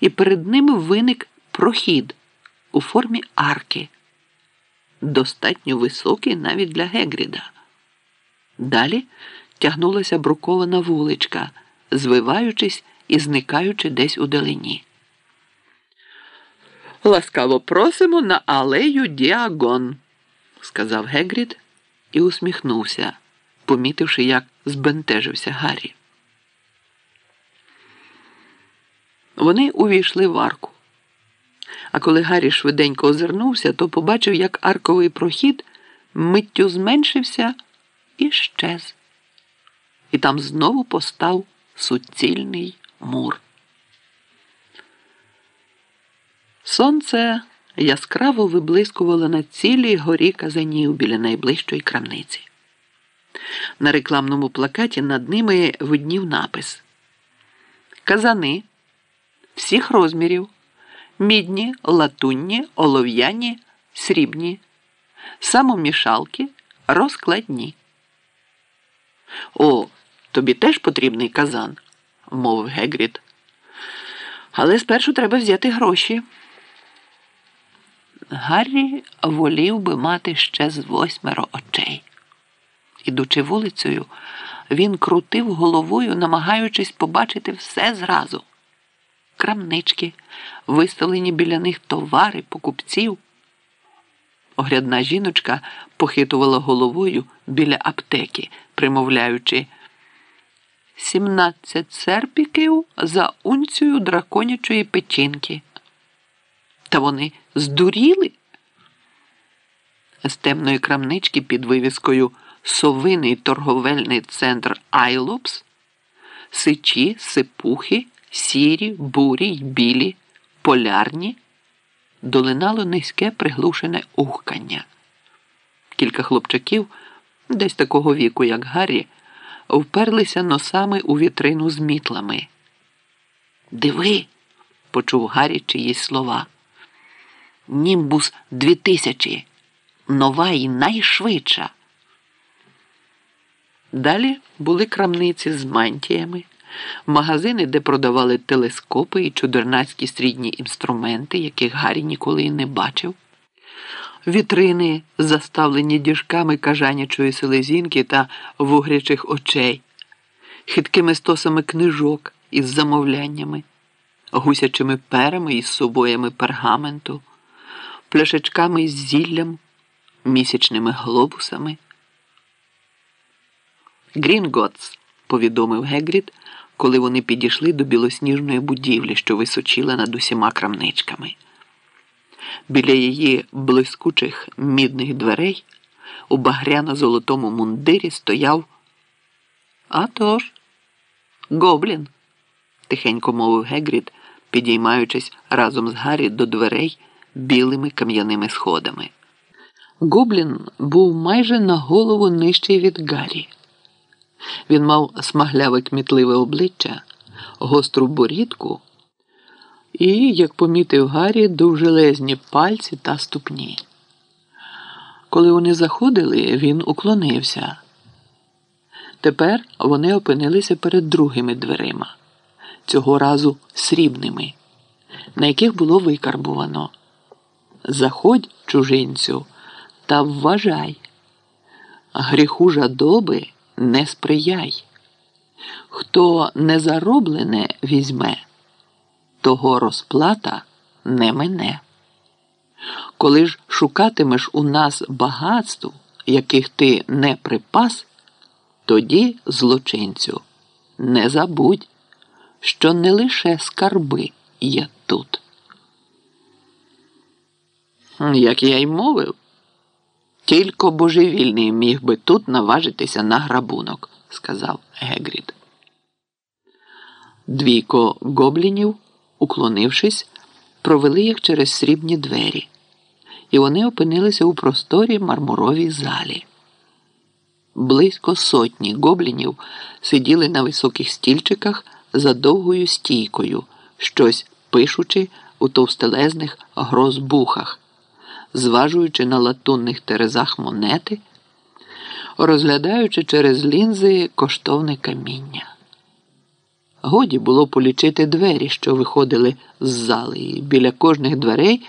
і перед ними виник прохід у формі арки, достатньо високий навіть для Гегріда. Далі тягнулася брукована вуличка, звиваючись і зникаючи десь у далині. Ласкаво просимо на алею Діагон, сказав Гегрід і усміхнувся, помітивши, як збентежився Гаррі. Вони увійшли в арку. А коли Гаррі швиденько озирнувся, то побачив, як арковий прохід миттю зменшився і щез. І там знову постав суцільний мур. Сонце яскраво виблискувало на цілій горі казанів біля найближчої крамниці. На рекламному плакаті над ними виднів напис Казани всіх розмірів, мідні, латунні, олов'яні, срібні, самомішалки, розкладні. О, тобі теж потрібний казан, мовив Гегрід. Але спершу треба взяти гроші. Гаррі волів би мати ще з восьмеро очей. Ідучи вулицею, він крутив головою, намагаючись побачити все зразу крамнички, виставлені біля них товари, покупців. Огрядна жіночка похитувала головою біля аптеки, примовляючи сімнадцять серпіків за унцію драконячої печінки. Та вони здуріли. З темної крамнички під вивіскою Совиний торговельний центр Айлопс, сичі, сипухи сірі, бурі й білі, полярні, долинало низьке приглушене ухкання. Кілька хлопчаків, десь такого віку, як Гаррі, вперлися носами у вітрину з мітлами. Диви, почув Гаррі чиїсь слова. Німбус 2000. Нова і найшвидша. Далі були крамниці з мантіями магазини, де продавали телескопи і чудернацькі срідні інструменти, яких Гаррі ніколи й не бачив, вітрини, заставлені діжками кажанячої селезінки та вугрячих очей, хиткими стосами книжок із замовляннями, гусячими перами із сувоями пергаменту, пляшечками з зіллям, місячними глобусами. Грінготс, повідомив Гегрід коли вони підійшли до білосніжної будівлі, що височила над усіма крамничками. Біля її блискучих мідних дверей у багряно-золотому мундирі стояв. «А тож, Гоблін, тихенько мовив Гегрід, підіймаючись разом з Гаррі до дверей білими кам'яними сходами. Гоблін був майже на голову нижчий від Гаррі. Він мав смагляве кмітливе обличчя, гостру борідку і, як помітив Гаррі, довжелезні пальці та ступні. Коли вони заходили, він уклонився. Тепер вони опинилися перед другими дверима, цього разу срібними, на яких було викарбувано. Заходь, чужинцю, та вважай, гріху жадоби не сприяй. Хто незароблене візьме, того розплата не мине. Коли ж шукатимеш у нас багатств, яких ти не припас, тоді, злочинцю, не забудь, що не лише скарби є тут. Як я й мовив. Тільки божевільний міг би тут наважитися на грабунок, сказав Гегрід. Двійко гоблінів, уклонившись, провели їх через срібні двері, і вони опинилися у просторій мармуровій залі. Близько сотні гоблінів сиділи на високих стільчиках за довгою стійкою, щось пишучи у товстелезних грозбухах зважуючи на латунних терезах монети, розглядаючи через лінзи коштовне каміння. Годі було полічити двері, що виходили з зали, і біля кожних дверей